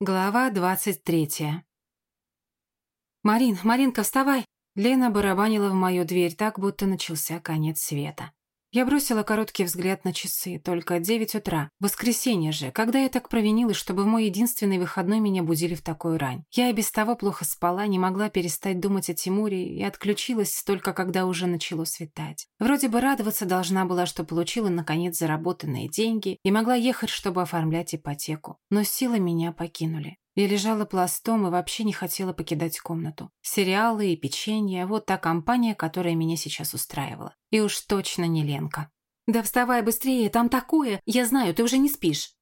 Глава двадцать третья. «Марин, Маринка, вставай!» Лена барабанила в мою дверь так, будто начался конец света. Я бросила короткий взгляд на часы, только девять утра. Воскресенье же, когда я так провинилась, чтобы в мой единственный выходной меня будили в такую рань. Я и без того плохо спала, не могла перестать думать о Тимуре и отключилась только когда уже начало светать. Вроде бы радоваться должна была, что получила наконец заработанные деньги и могла ехать, чтобы оформлять ипотеку. Но силы меня покинули. Я лежала пластом и вообще не хотела покидать комнату. Сериалы и печенье – вот та компания, которая меня сейчас устраивала. И уж точно не Ленка. «Да вставай быстрее, там такое! Я знаю, ты уже не спишь!»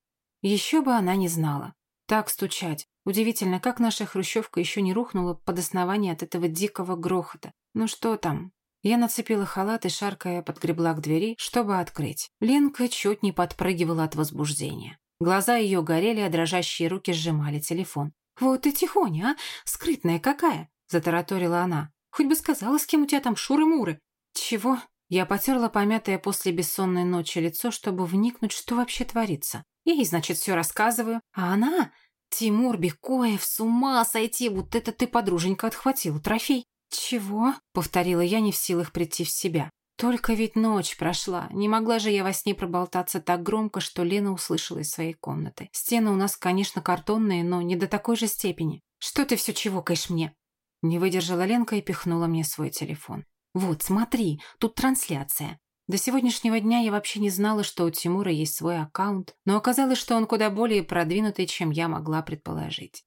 Еще бы она не знала. Так стучать. Удивительно, как наша хрущевка еще не рухнула под основание от этого дикого грохота. Ну что там? Я нацепила халат и, шаркая, подгребла к двери, чтобы открыть. Ленка чуть не подпрыгивала от возбуждения. Глаза ее горели, а дрожащие руки сжимали телефон. «Вот ты тихоня, а? Скрытная какая!» – затараторила она. «Хоть бы сказала, с кем у тебя там шуры-муры». «Чего?» Я потерла помятое после бессонной ночи лицо, чтобы вникнуть, что вообще творится. Ей, значит, все рассказываю. А она... Тимур Бекоев, с ума сойти, вот это ты, подруженька, отхватила трофей. «Чего?» — повторила я, не в силах прийти в себя. Только ведь ночь прошла. Не могла же я во сне проболтаться так громко, что Лена услышала из своей комнаты. Стены у нас, конечно, картонные, но не до такой же степени. Что ты все чевокаешь мне? Не выдержала Ленка и пихнула мне свой телефон. Вот, смотри, тут трансляция. До сегодняшнего дня я вообще не знала, что у Тимура есть свой аккаунт, но оказалось, что он куда более продвинутый, чем я могла предположить.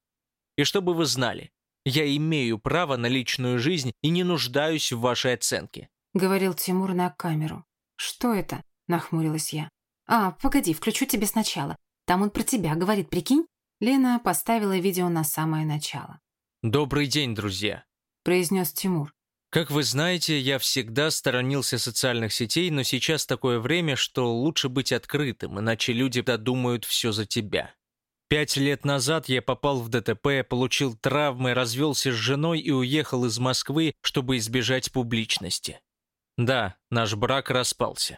И чтобы вы знали, я имею право на личную жизнь и не нуждаюсь в вашей оценке. — говорил Тимур на камеру. «Что это?» — нахмурилась я. «А, погоди, включу тебе сначала. Там он про тебя говорит, прикинь?» Лена поставила видео на самое начало. «Добрый день, друзья», — произнес Тимур. «Как вы знаете, я всегда сторонился социальных сетей, но сейчас такое время, что лучше быть открытым, иначе люди додумают все за тебя. Пять лет назад я попал в ДТП, получил травмы, развелся с женой и уехал из Москвы, чтобы избежать публичности. Да, наш брак распался.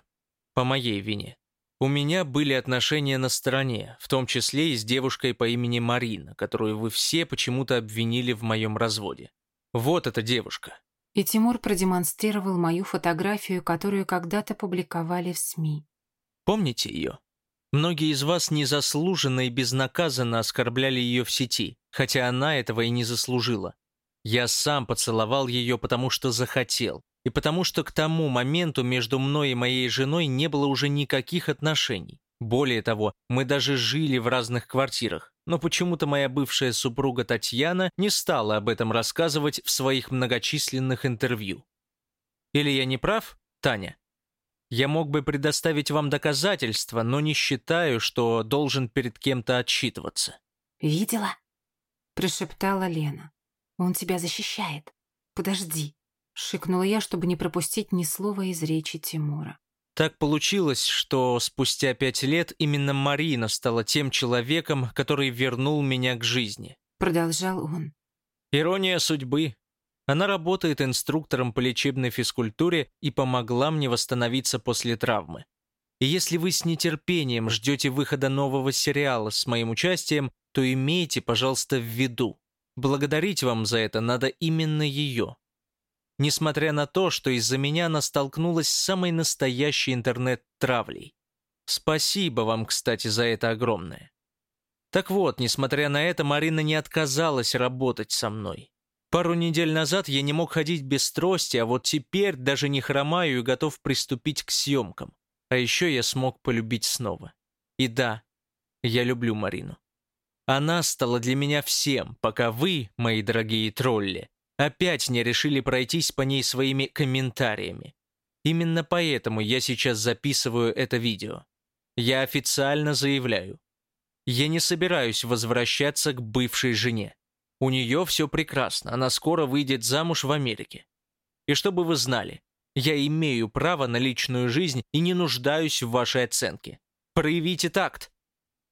По моей вине. У меня были отношения на стороне, в том числе и с девушкой по имени Марина, которую вы все почему-то обвинили в моем разводе. Вот эта девушка. И Тимур продемонстрировал мою фотографию, которую когда-то публиковали в СМИ. Помните ее? Многие из вас незаслуженно и безнаказанно оскорбляли ее в сети, хотя она этого и не заслужила. Я сам поцеловал ее, потому что захотел, и потому что к тому моменту между мной и моей женой не было уже никаких отношений. Более того, мы даже жили в разных квартирах, но почему-то моя бывшая супруга Татьяна не стала об этом рассказывать в своих многочисленных интервью. Или я не прав, Таня? Я мог бы предоставить вам доказательства, но не считаю, что должен перед кем-то отчитываться. «Видела?» – прошептала Лена. «Он тебя защищает. Подожди, Шикнула я, чтобы не пропустить ни слова из речи Тимура. Так получилось, что спустя пять лет именно Марина стала тем человеком, который вернул меня к жизни. Продолжал он. Ирония судьбы. Она работает инструктором по лечебной физкультуре и помогла мне восстановиться после травмы. И если вы с нетерпением ждете выхода нового сериала с моим участием, то имейте, пожалуйста, в виду. Благодарить вам за это надо именно ее несмотря на то, что из-за меня она столкнулась с самой настоящей интернет-травлей. Спасибо вам, кстати, за это огромное. Так вот, несмотря на это, Марина не отказалась работать со мной. Пару недель назад я не мог ходить без трости, а вот теперь даже не хромаю и готов приступить к съемкам. А еще я смог полюбить снова. И да, я люблю Марину. Она стала для меня всем, пока вы, мои дорогие тролли, опять не решили пройтись по ней своими комментариями. Именно поэтому я сейчас записываю это видео. Я официально заявляю. Я не собираюсь возвращаться к бывшей жене. У нее все прекрасно, она скоро выйдет замуж в Америке. И чтобы вы знали, я имею право на личную жизнь и не нуждаюсь в вашей оценке. Проявите такт.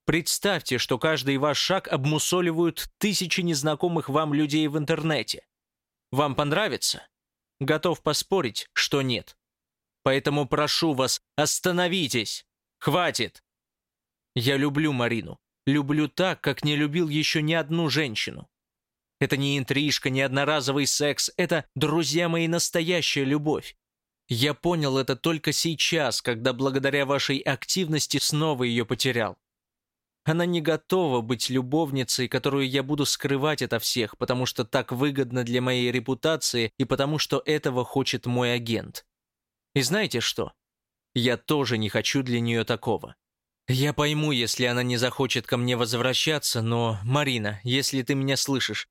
Представьте, что каждый ваш шаг обмусоливают тысячи незнакомых вам людей в интернете. Вам понравится? Готов поспорить, что нет. Поэтому прошу вас, остановитесь. Хватит. Я люблю Марину. люблю так, как не любил еще ни одну женщину. Это не интрижка, не одноразовый секс, это, друзья мои, настоящая любовь. Я понял это только сейчас, когда благодаря вашей активности снова ее потерял. Она не готова быть любовницей, которую я буду скрывать ото всех, потому что так выгодно для моей репутации и потому что этого хочет мой агент. И знаете что? Я тоже не хочу для нее такого. Я пойму, если она не захочет ко мне возвращаться, но, Марина, если ты меня слышишь,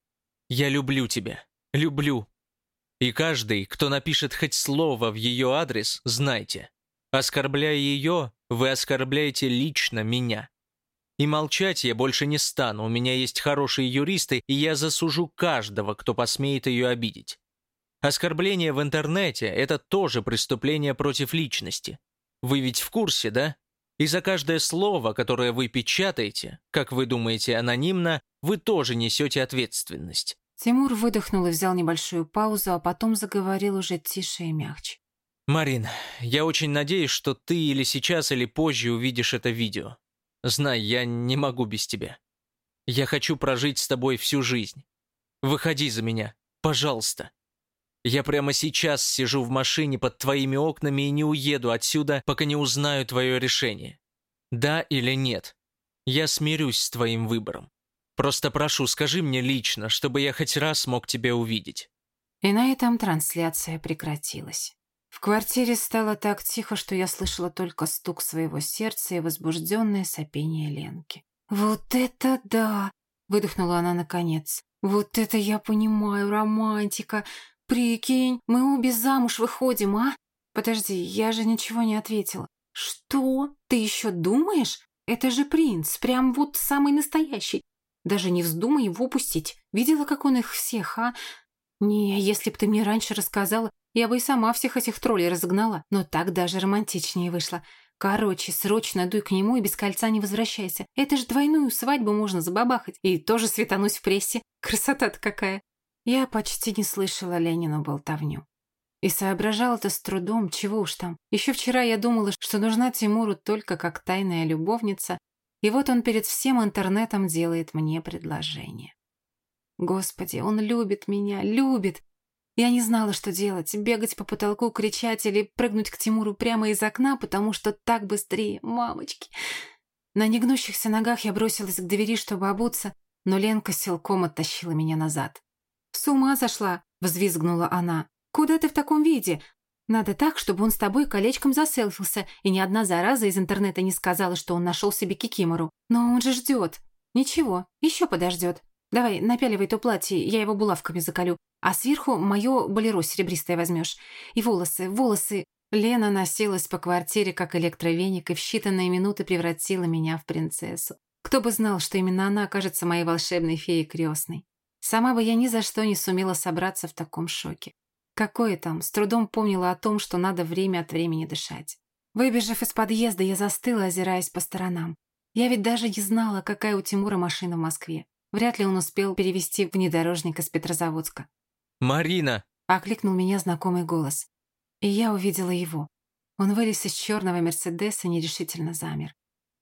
я люблю тебя. Люблю. И каждый, кто напишет хоть слово в ее адрес, знайте. Оскорбляя ее, вы оскорбляете лично меня. И молчать я больше не стану, у меня есть хорошие юристы, и я засужу каждого, кто посмеет ее обидеть. Оскорбление в интернете – это тоже преступление против личности. Вы ведь в курсе, да? И за каждое слово, которое вы печатаете, как вы думаете, анонимно, вы тоже несете ответственность. Тимур выдохнул и взял небольшую паузу, а потом заговорил уже тише и мягче. «Марин, я очень надеюсь, что ты или сейчас, или позже увидишь это видео. Знай, я не могу без тебя. Я хочу прожить с тобой всю жизнь. Выходи за меня, пожалуйста. Я прямо сейчас сижу в машине под твоими окнами и не уеду отсюда, пока не узнаю твое решение. Да или нет? Я смирюсь с твоим выбором. Просто прошу, скажи мне лично, чтобы я хоть раз мог тебя увидеть». И на этом трансляция прекратилась. В квартире стало так тихо, что я слышала только стук своего сердца и возбужденное сопение Ленки. «Вот это да!» — выдохнула она наконец. «Вот это я понимаю, романтика! Прикинь, мы обе замуж выходим, а? Подожди, я же ничего не ответила. Что? Ты еще думаешь? Это же принц, прям вот самый настоящий. Даже не вздумай его упустить. Видела, как он их всех, а? Не, если б ты мне раньше рассказала, я бы и сама всех этих троллей разогнала. Но так даже романтичнее вышло. Короче, срочно дуй к нему и без кольца не возвращайся. Это же двойную свадьбу можно забабахать. И тоже светануть в прессе. Красота-то какая. Я почти не слышала Ленину болтовню. И соображал это с трудом, чего уж там. Еще вчера я думала, что нужна Тимуру только как тайная любовница, и вот он перед всем интернетом делает мне предложение. Господи, он любит меня, любит. Я не знала, что делать, бегать по потолку, кричать или прыгнуть к Тимуру прямо из окна, потому что так быстрее, мамочки. На негнущихся ногах я бросилась к двери, чтобы обуться, но Ленка силком оттащила меня назад. «С ума зашла!» – взвизгнула она. «Куда ты в таком виде? Надо так, чтобы он с тобой колечком заселфился, и ни одна зараза из интернета не сказала, что он нашел себе кикимору. Но он же ждет. Ничего, еще подождет. Давай, напяливай то платье, я его булавками заколю. А сверху мое болеро серебристое возьмешь. И волосы, волосы. Лена носилась по квартире, как электровеник, и в считанные минуты превратила меня в принцессу. Кто бы знал, что именно она окажется моей волшебной феей крестной. Сама бы я ни за что не сумела собраться в таком шоке. Какое там, с трудом помнила о том, что надо время от времени дышать. Выбежав из подъезда, я застыла, озираясь по сторонам. Я ведь даже не знала, какая у Тимура машина в Москве. Вряд ли он успел перевести внедорожник из Петрозаводска. «Марина!» – окликнул меня знакомый голос. И я увидела его. Он вылез из черного Мерседеса и нерешительно замер.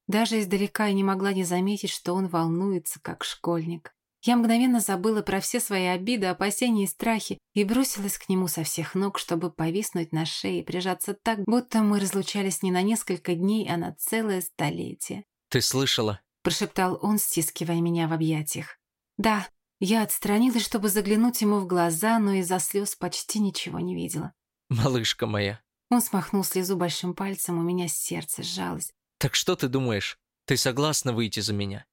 Даже издалека я не могла не заметить, что он волнуется, как школьник. Я мгновенно забыла про все свои обиды, опасения и страхи и бросилась к нему со всех ног, чтобы повиснуть на шее и прижаться так, будто мы разлучались не на несколько дней, а на целое столетие. «Ты слышала?» – прошептал он, стискивая меня в объятиях. «Да». Я отстранилась, чтобы заглянуть ему в глаза, но из-за слез почти ничего не видела. «Малышка моя». Он смахнул слезу большим пальцем, у меня сердце сжалось. «Так что ты думаешь? Ты согласна выйти за меня?»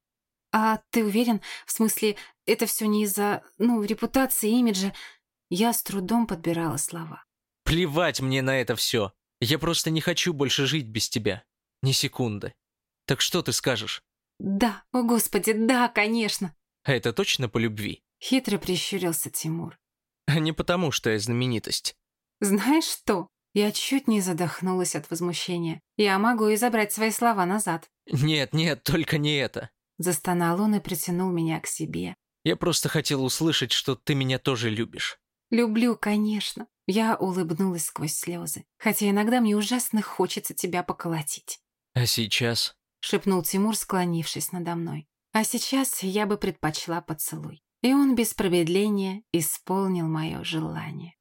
«А ты уверен? В смысле, это все не из-за, ну, репутации, имиджа?» Я с трудом подбирала слова. «Плевать мне на это все. Я просто не хочу больше жить без тебя. Ни секунды. Так что ты скажешь?» «Да, о господи, да, конечно!» «А это точно по любви?» Хитро прищурился Тимур. «Не потому, что я знаменитость». «Знаешь что?» Я чуть не задохнулась от возмущения. Я могу и забрать свои слова назад. «Нет, нет, только не это. Застонал он и притянул меня к себе. «Я просто хотел услышать, что ты меня тоже любишь». «Люблю, конечно». Я улыбнулась сквозь слезы. Хотя иногда мне ужасно хочется тебя поколотить. «А сейчас?» Шепнул Тимур, склонившись надо мной. А сейчас я бы предпочла поцелуй. И он без промедления исполнил мое желание.